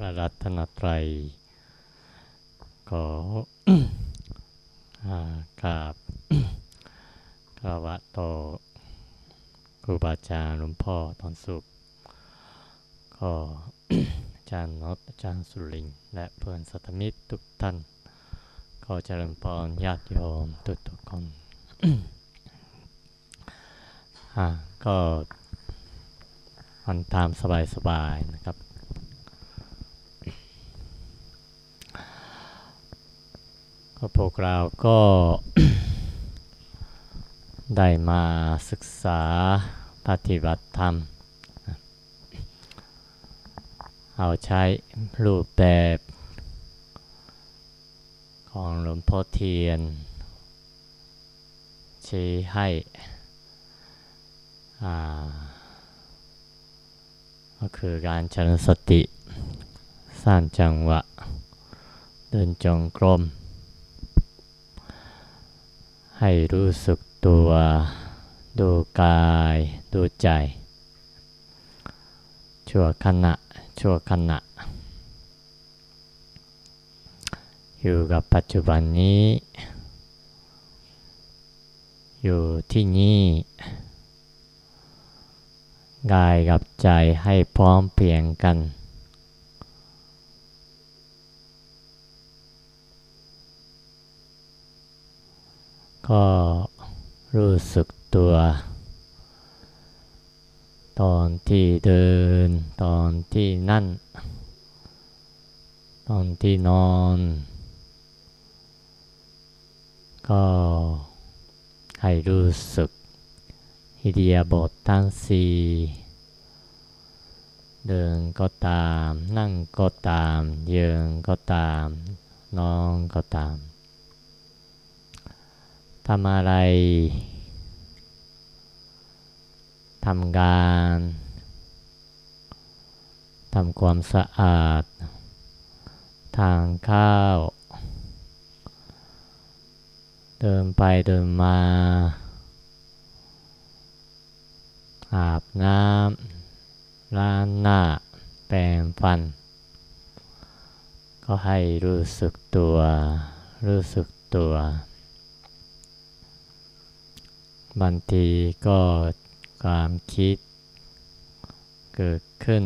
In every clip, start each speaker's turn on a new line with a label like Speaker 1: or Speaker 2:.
Speaker 1: พระรัตนตรัย ขอกราบกราวะต่อครูบาอาจารย์หลวงพ่อตอนสุขก็อาจารย์นอตอาจารย์สุริง และเพื่อนสัตมิตรทุกท่าน ขอเจริญพรญาติโยมทุกทุกคนก็วันตามสบายๆนะครับ ก็พวกเราก็ได้มาศึกษาปฏิบัติธรรม เอาใช้รูปแบบของหลวงพ่อเทียน ชี้ให้ก็คือการเจริญสติ สร้างจังหวะ เดินจงกรม ให้รู้สึกตัว ดูกาย ดูใจ ชั่วขณะ ชั่วขณะ อยู่กับปัจจุบันนี้ อยู่ที่นี่กายกับใจให้พร้อมเพียงกัน ก็รู้สึกตัว ตอนที่เดิน ตอนที่นั่น ตอนที่นอน ก็ให้รู้สึกฮิเดียบททั้งสี่เดินก็ตาม นั่งก็ตามยืนก็ตาม นอนก็ตาม ทำอะไร ทำงาน ทำความสะอาด ทางข้าว เดินไปเดินมา อาบน้ำล้างหน้า แปรงฟัน ก็ให้รู้สึกตัว รู้สึกตัว บางทีก็ความคิดเกิดขึ้น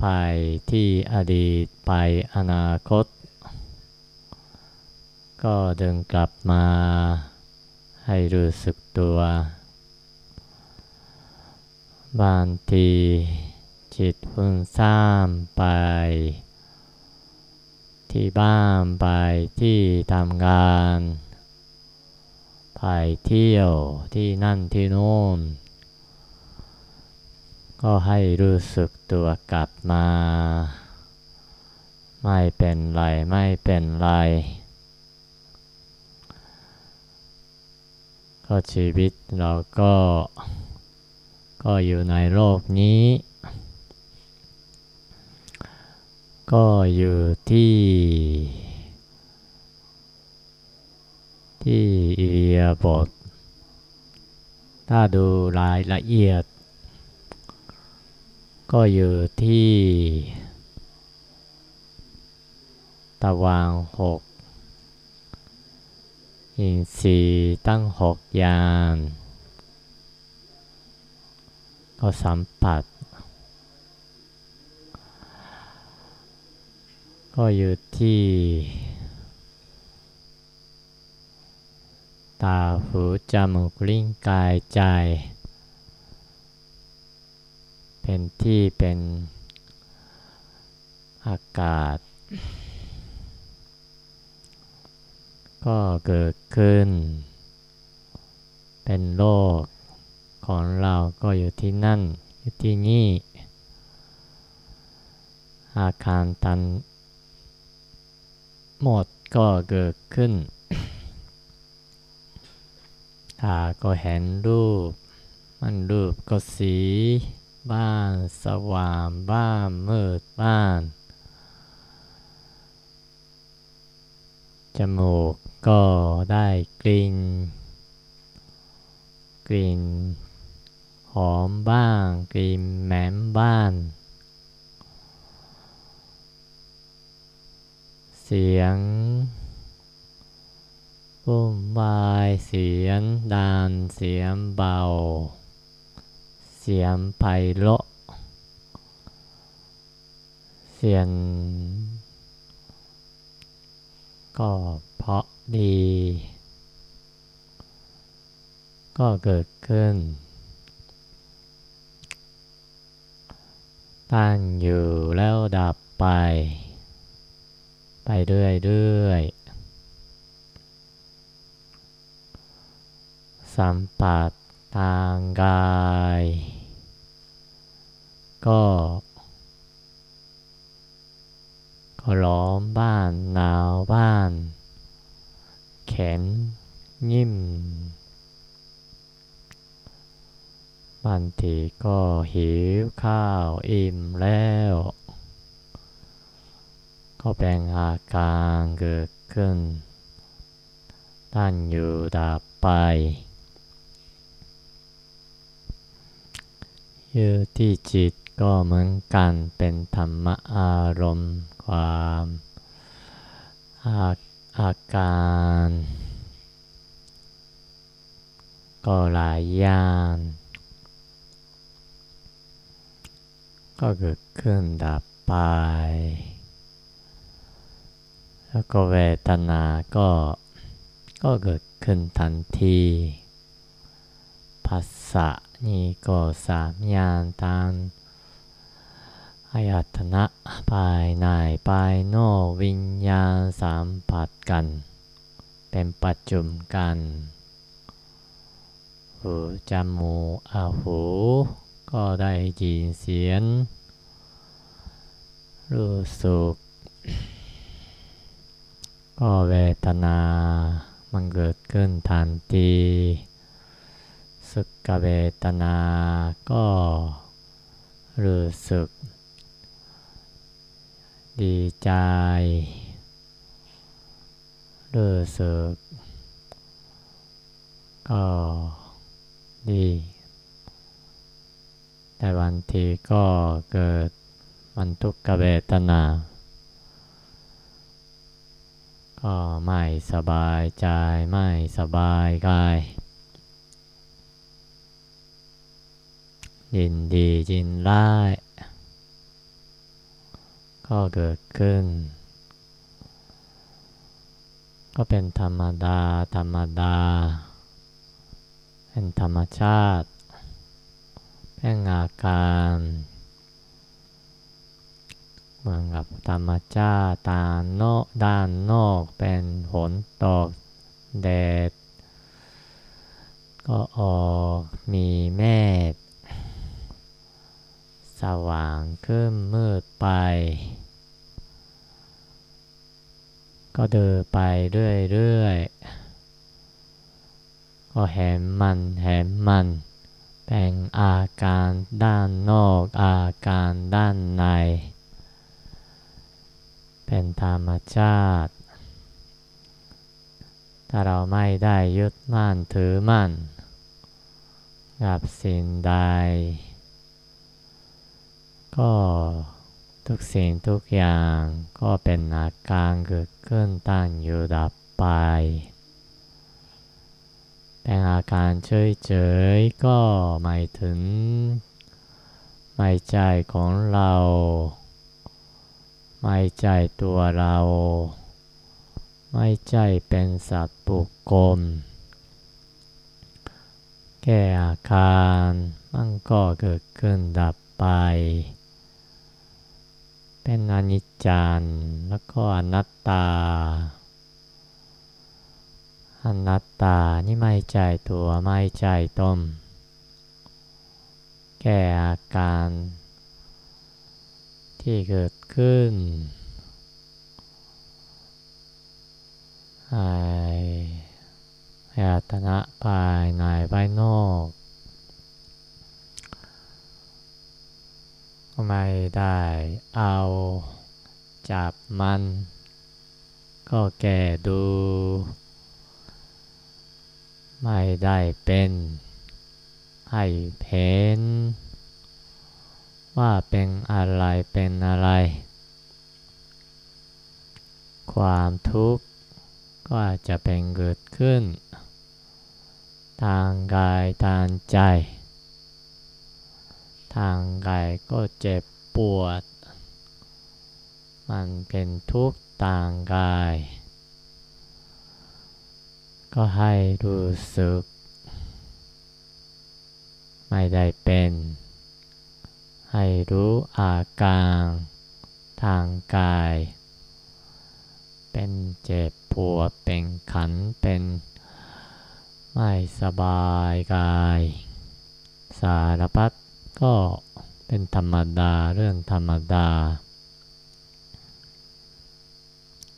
Speaker 1: ไปที่อดีตไปอนาคต ก็ดึงกลับมาให้รู้สึกตัว บางทีจิตฟุ้งซ่านไป ที่บ้านไปที่ทำงาน ไปเที่ยวที่นั่นที่โน้น ก็ให้รู้สึกตัวกลับมา ไม่เป็นไรไม่เป็นไร ก็ชีวิตเราก็ ก็อยู่ในโลกนี้ ก็อยู่ที่ ที่อิเลียบท ถ้าดูรายละเอียด ก็อยู่ที่ ตะวางหกอินทรีย์ตั้งหกยาน ก็สัมผัส ก็อยู่ที่ ตาหูจมูกลิ้นกายใจ เป็นที่เป็นอากาศ ก็เกิดขึ้น เป็นโลกของเราก็อยู่ที่นั่น อยู่ที่นี่ อาการตันหมดก็เกิดขึ้น ตาก็เห็นรูป มันรูปก็สี บ้าน สว่างบ้านมืดบ้าน จมูกก็ได้กลิ่น กลิ่น หอมบ้าง กลิ่นแหมมบ้าน เสียง วุ่นวายเสียงดังเสียงเบา เสียงไพเราะเสียง ก็เพราะดี ก็เกิดขึ้น ตั้งอยู่แล้วดับไป ไปเรื่อยๆ สัมผัสทางกาย ก็ก็ร้อนบ้านหนาวบ้าน แขนยิ้มบางทีก็หิวข้าวอิ่มแล้ว ก็เป็นอาการเกิดขึ้นตั้งอยู่ดับไป อยู่ที่จิตก็เหมือนกันเป็นธรรมอารมณ์ความอาอาการ ก็หลายอย่างก็เกิดขึ้นดับไป แล้วก็เวทนาก็ก็เกิดขึ้นทันทีภาษะ นี่ก็สามยางตามอายตนะภายในภายนอกวิญญาณสัมผัสกัน เป็นปัจจุมกันหูจมูกอาหูก็ได้ยินเสียง รู้สึกก็เวทนา มันเกิดขึ้นทันที สุขเวทนาก็รู้สึก ดีใจ รู้สึก ก็ดี แต่บางทีก็เกิดมันทุกขเวทนา ก็ไม่สบายใจไม่สบายกาย ยินดียินร้าย ก็เกิดขึ้น ก็เป็นธรรมดา ธรรมดา เป็นธรรมชาติ เป็นอาการเหมือนกับธรรมชาติตาโนด้านนอกเป็นฝนตกแดด ก็ออกมีเมฆ สว่างขึ้นมืดไป ก็เดินไปเรื่อยๆ ก็เห็นมันเห็นมันเป็นอาการด้านนอกอาการด้านใน เป็นธรรมชาติ ถ้าเราไม่ได้ยึดมั่นถือมั่น กับสิ่งใด ก็ทุกสิ่งทุกอย่างก็เป็นอาการเกิดขึ้นตั้งอยู่ดับไป เป็นอาการเฉยๆก็หมายถึงไม่ใจของเราไม่ใจตัวเรา ไม่ใจเป็นสัตว์ปุกกลมแก่อาการมันก็เกิดขึ้นดับไป เป็นอนิจจันแล้วก็อนัตตา อนัตตานี่ไม่ใจตัวไม่ใจต้ม แก่อาการ ที่เกิดขึ้นไอ้อาตนะภายในภายนอก ไม่ได้เอาจับมัน ก็แก่ดู ไม่ได้เป็น ให้เพนว่าเป็นอะไรเป็นอะไร ความทุกข์ก็อาจจะเป็นเกิดขึ้น ทางกายทางใจ ทางกายก็เจ็บปวด มันเป็นทุกข์ทางกาย ก็ให้รู้สึก ไม่ได้เป็น ให้รู้อาการทางกาย เป็นเจ็บปวด เป็นขัน เป็นไม่สบายกาย สารพัด ก็เป็นธรรมดาเรื่องธรรมดา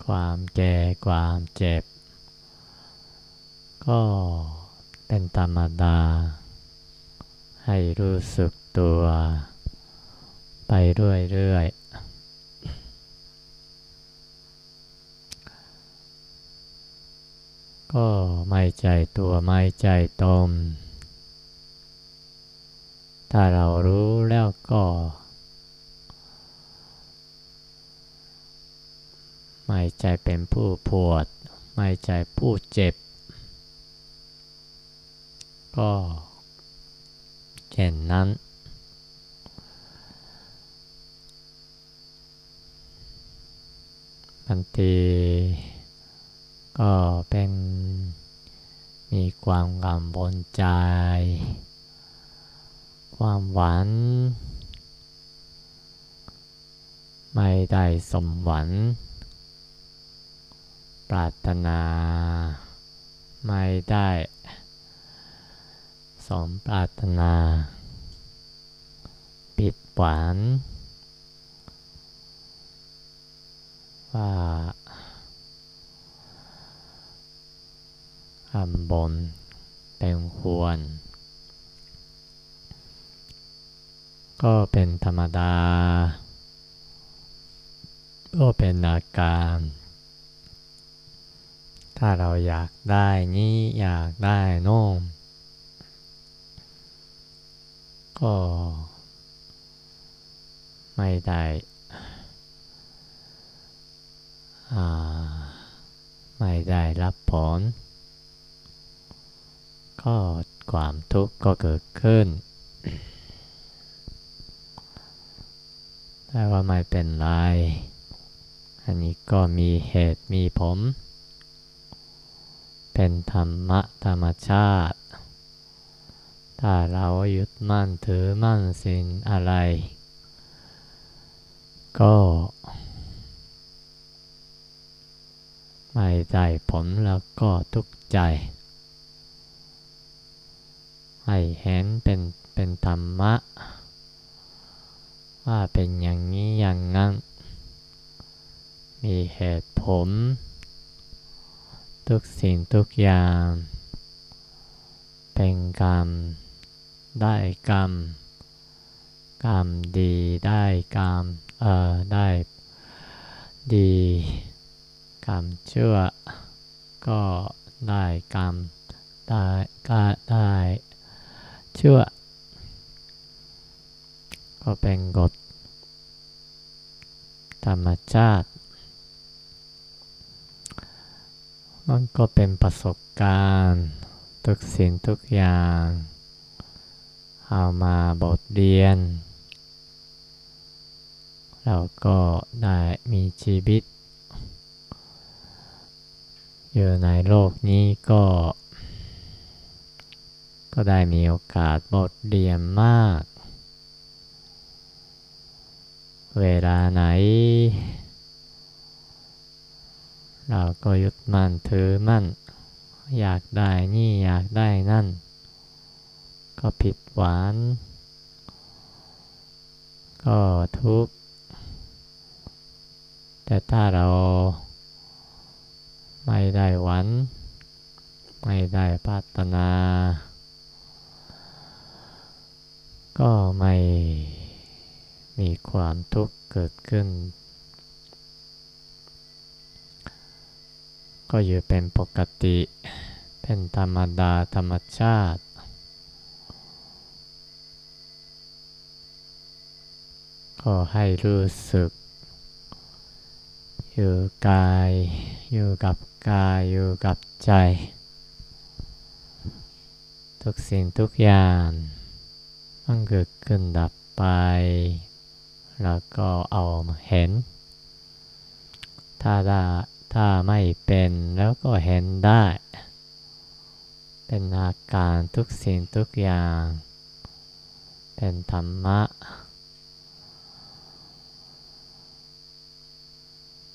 Speaker 1: ความแก่ความเจ็บ ก็เป็นธรรมดา ให้รู้สึกตัว ไปเรื่อยๆก็ไม่ใจตัวไม่ใจตน ถ้าเรารู้แล้วก็ไม่ใจเป็นผู้ปวด ไม่ใจผู้เจ็บ ก็เช่นนั้น บางทีก็เป็นมีความกังวลใจ ความหวังไม่ได้สมหวังปรารถนา ไม่ได้สมปรารถนา ปิดหวังว่าคำบนเป็นควร ก็เป็นธรรมดา ก็เป็นอาการ ถ้าเราอยากได้นี้อยากได้โน้มก็ไม่ได้ไม่ได้รับผล ก็ความทุกข์ก็เกิดขึ้น แต่ว่าไม่เป็นไร อันนี้ก็มีเหตุมีผล เป็นธรรมะธรรมชาติ ถ้าเรายึดมั่นถือมั่นสิ่งอะไร ก็ไม่ได้ผลแล้วก็ทุกข์ใจ ให้เห็นเป็นเป็นธรรมะ ว่าเป็นอย่างนี้อย่างนั้น มีเหตุผล ทุกสิ่งทุกอย่าง เป็นกรรม ได้กรรม กรรมดีได้กรรม เอ่อ ได้ดี กรรมชั่วก็ได้กรรม ได้ก็ได้ชั่ว ก็เป็นกฎธรรมชาติ มันก็เป็นประสบการณ์ ทุกสิ่งทุกอย่าง เอามาบทเรียน เราก็ได้มีชีวิต อยู่ในโลกนี้ก็ ก็ได้มีโอกาสบทเรียนมาก เวลาไหน เราก็ยึดมั่นถือมั่น อยากได้นี่อยากได้นั่น ก็ผิดหวาน ก็ทุกข์ แต่ถ้าเราไม่ได้หวัน ไม่ได้พัฒนา ก็ไม่ มีความทุกข์เกิดขึ้น ก็อยู่เป็นปกติ เป็นธรรมดาธรรมชาติ ก็ให้รู้สึก อยู่กาย อยู่กับกาย อยู่กับใจ ทุกสิ่งทุกอย่างมันเกิดขึ้นดับไป แล้วก็เอามาเห็น ถ้าได้ถ้าไม่เป็นแล้วก็เห็นได้ เป็นอาการทุกสิ่งทุกอย่าง เป็นธรรมะ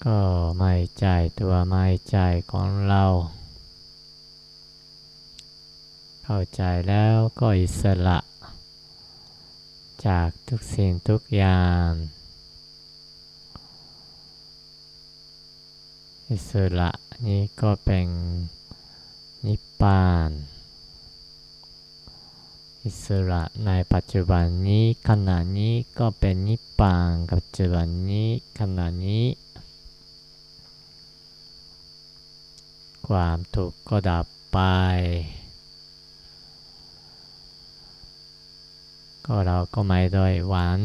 Speaker 1: ก็ไม่ใจตัวไม่ใจของเรา เข้าใจแล้วก็อิสระ จากทุกสิ่งทุกอย่างอิสระนี้ก็เป็นนิพพาน อิสระในปัจจุบันนี้ขณะนี้ก็เป็นนิพพานปัจจุบันนี้ขณะนี้ ความทุกข์ก็ดับไป ก็เราก็ไม่ด้อยหวัน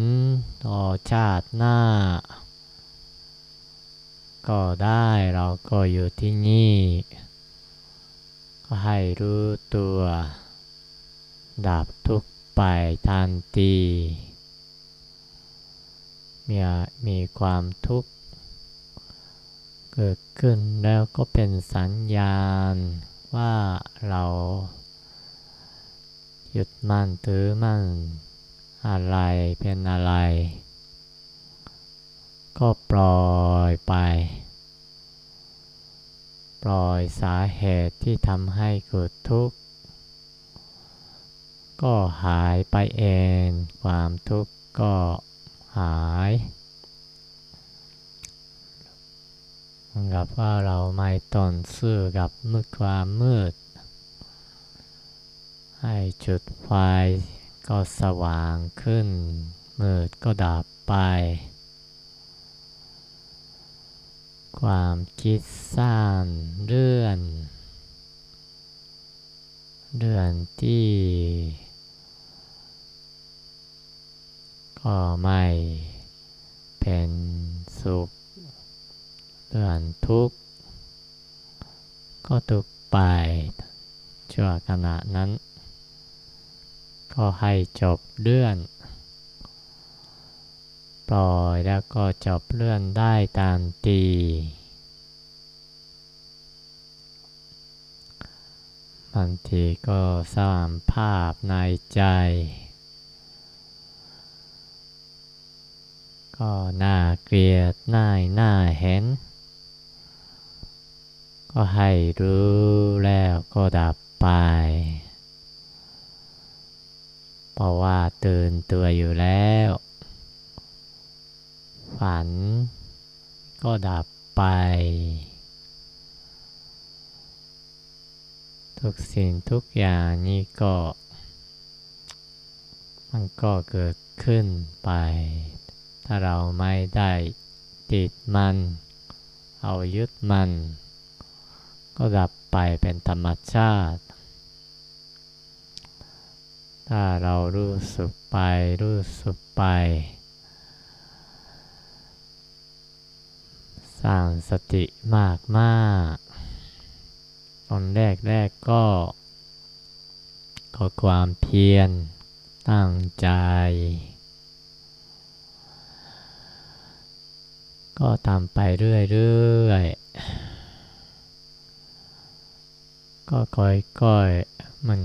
Speaker 1: ต่อชาติหน้า ก็ได้เราก็อยู่ที่นี่ ก็ให้รู้ตัว ดับทุกไปทันทีมีมีความทุกข์เกิดขึ้นแล้วก็เป็นสัญญาณว่าเราหยุดมั่นถือมั่น อะไรเป็นอะไร ก็ปล่อยไป ปล่อยสาเหตุที่ทำให้เกิดทุกข์ ก็หายไปเอง ความทุกข์ก็หายเหมือนกับว่าเราไม่ตนซื่อกับมืดความมืด ให้จุดไฟ ก็สว่างขึ้น มืดก็ดับไป ความคิดสั้นเลื่อน เลื่อนที่ ก็ไม่เป็นสุขเลื่อนทุกข์ ก็ทุกข์ไปชั่วขณะนั้น ก็ให้จบเลื่อน ปล่อยแล้วก็จบเลื่อนได้ตามตี บางทีก็สร้างภาพในใจ ก็น่าเกลียดน่ายน่าเห็น ก็ให้รู้แล้วก็ดับไป เพราะว่าตื่นตัวอยู่แล้ว ฝันก็ดับไป ทุกสิ่งทุกอย่างนี้ก็ มันก็เกิดขึ้นไป ถ้าเราไม่ได้ติดมัน เอายึดมัน ก็ดับไปเป็นธรรมชาติ ถ้าเรารู้สึกไป รู้สึกไป สร้างสติมากมากตอนแรกแรกก็ก็ความเพียรตั้งใจ ก็ทำไปเรื่อยๆ ก็ค่อยๆมัน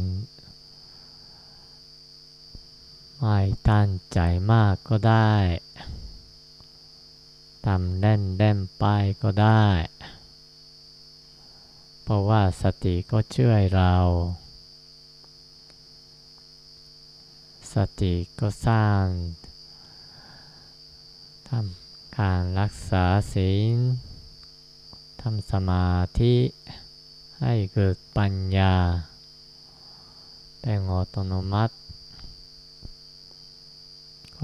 Speaker 1: ไม่ตั้งใจมากก็ได้ทำเล่นเล่นไปก็ได้ เพราะว่าสติก็ช่วยเรา สติก็สร้างทำการรักษาศีลทำสมาธิให้เกิดปัญญาเป็นอัตโนมัติ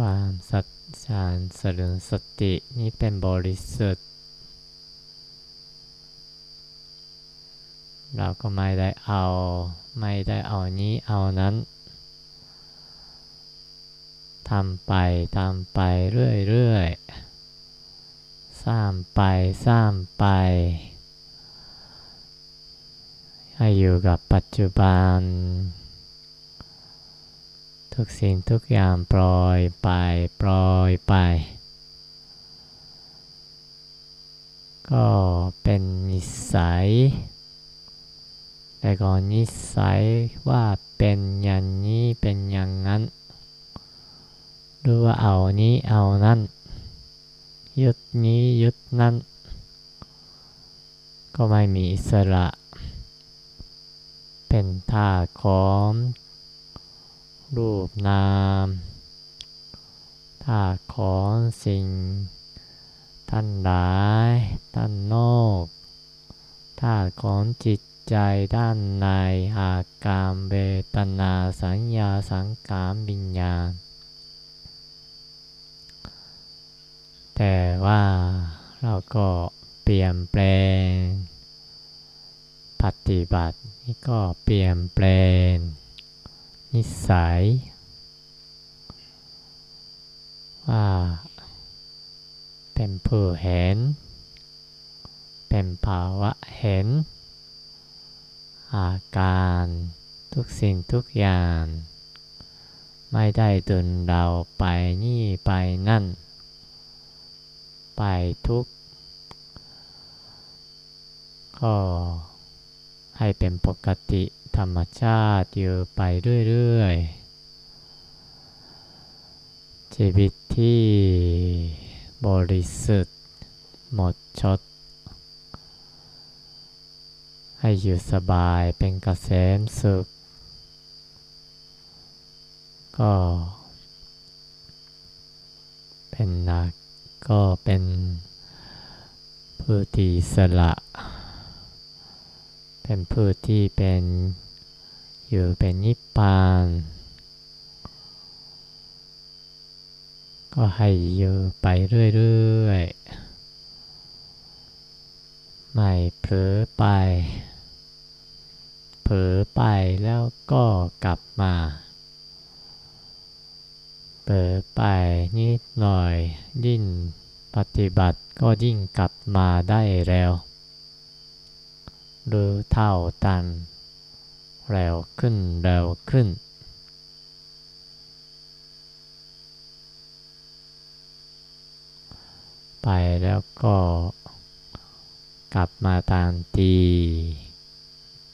Speaker 1: ความสัจจานสรุนสตินี้เป็นบริสุทธิ์ เราก็ไม่ได้เอา ไม่ได้เอานี้เอานั้นทำไปทำไปเรื่อยๆสร้างไปสร้างไป ให้อยู่กับปัจจุบัน ทุกสิ่งทุกอย่างปล่อยไปปล่อยไป ก็เป็นนิสัย แต่ก่อนนิสัยว่าเป็นอย่างนี้เป็นอย่างนั้นหรือว่าเอานี้เอานั้นยึดนี้ยึดนั้น ก็ไม่มีอิสระ เป็นท่าของ รูปนามท่าของสิ่ง ท่านหลายท่านนอกท่าของจิตใจด้านในอาการเวทนาสัญญาสังขารวิญญาณ แต่ว่าเราก็เปลี่ยนแปลง ปฏิบัตินี่ก็เปลี่ยนแปลง นิสัย ว่าเป็นผู้เห็นเป็นภาวะเห็น อาการทุกสิ่งทุกอย่าง ไม่ได้ดุนเราไปนี่ไปนั่น ไปทุกก็ให้เป็นปกติ ธรรมชาติอยู่ไปเรื่อยๆ ชีวิตที่บริสุทธิ์หมดชดให้อยู่สบายเป็นกเกษมสุข ก็เป็นนักก็เป็นผู้ที่สละ เป็นผู้ที่เป็น อยู่เป็นนิพพาน ก็ให้อยู่ไปเรื่อยๆ ไม่เผลอไป เผลอไปแล้วก็กลับมา เผลอไปนิดหน่อยยิ่งปฏิบัติก็ยิ่งกลับมาได้แล้วหรือเท่าตัน เร็วขึ้นเร็วขึ้น ไปแล้วก็กลับมาตามตี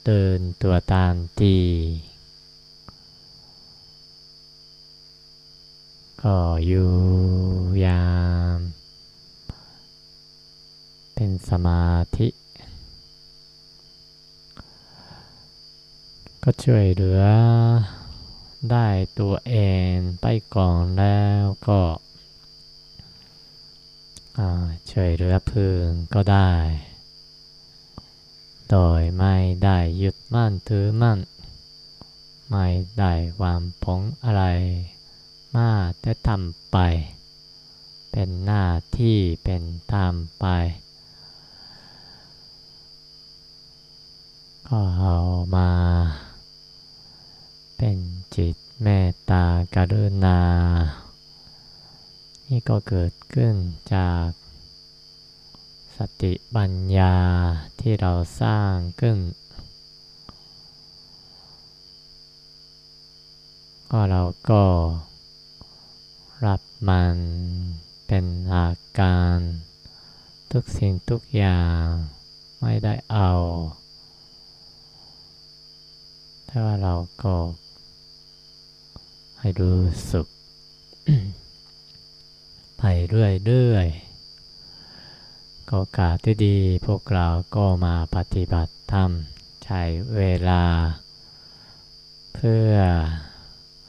Speaker 1: เดินตัวตามตีก็อยู่ยาม เป็นสมาธิ ก็ช่วยเหลือได้ตัวเองไปก่อนแล้วก็ช่วยเหลือพึ่งก็ได้ โดยไม่ได้ยึดมั่นถือมั่น ไม่ได้วางผงอะไร มาแต่ทำไป เป็นหน้าที่เป็นทำไป ก็เอามา เป็นจิตเมตตาการุณา นี่ก็เกิดขึ้นจากสติปัญญาที่เราสร้างขึ้น ก็เราก็รับมันเป็นอาการทุกสิ่งทุกอย่างไม่ได้เอา แต่ว่าเราก็ ให้รู้สึกไปเรื่อยๆก็กาที่ดีพวกเราก็มาปฏิบัติธรรมใช้เวลา เพื่อ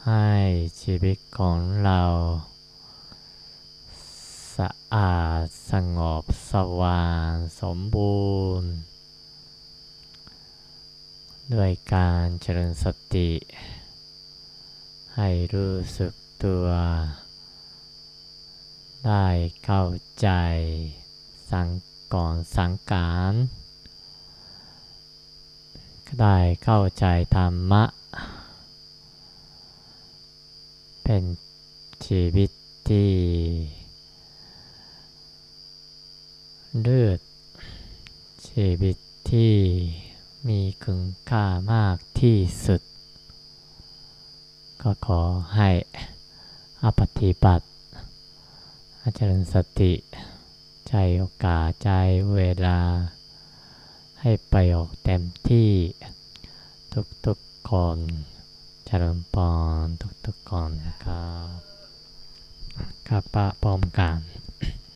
Speaker 1: ให้ชีวิตของเรา สะอาดสงบสว่างสมบูรณ์ ด้วยการเจริญสติ ให้รู้สึกตัว ได้เข้าใจ สังก่อนสังการ ได้เข้าใจธรรมะ เป็นชีวิตที่เลือดชีวิตที่มีคุณค่ามากที่สุด ก็ขอให้อปฏิบัติอาจารย์สติ ใจโอกาสใจเวลา ให้ไปออกเต็มที่ทุกๆคนเจริญปอนทุกๆคนนะครับครับปะพร้อมกัน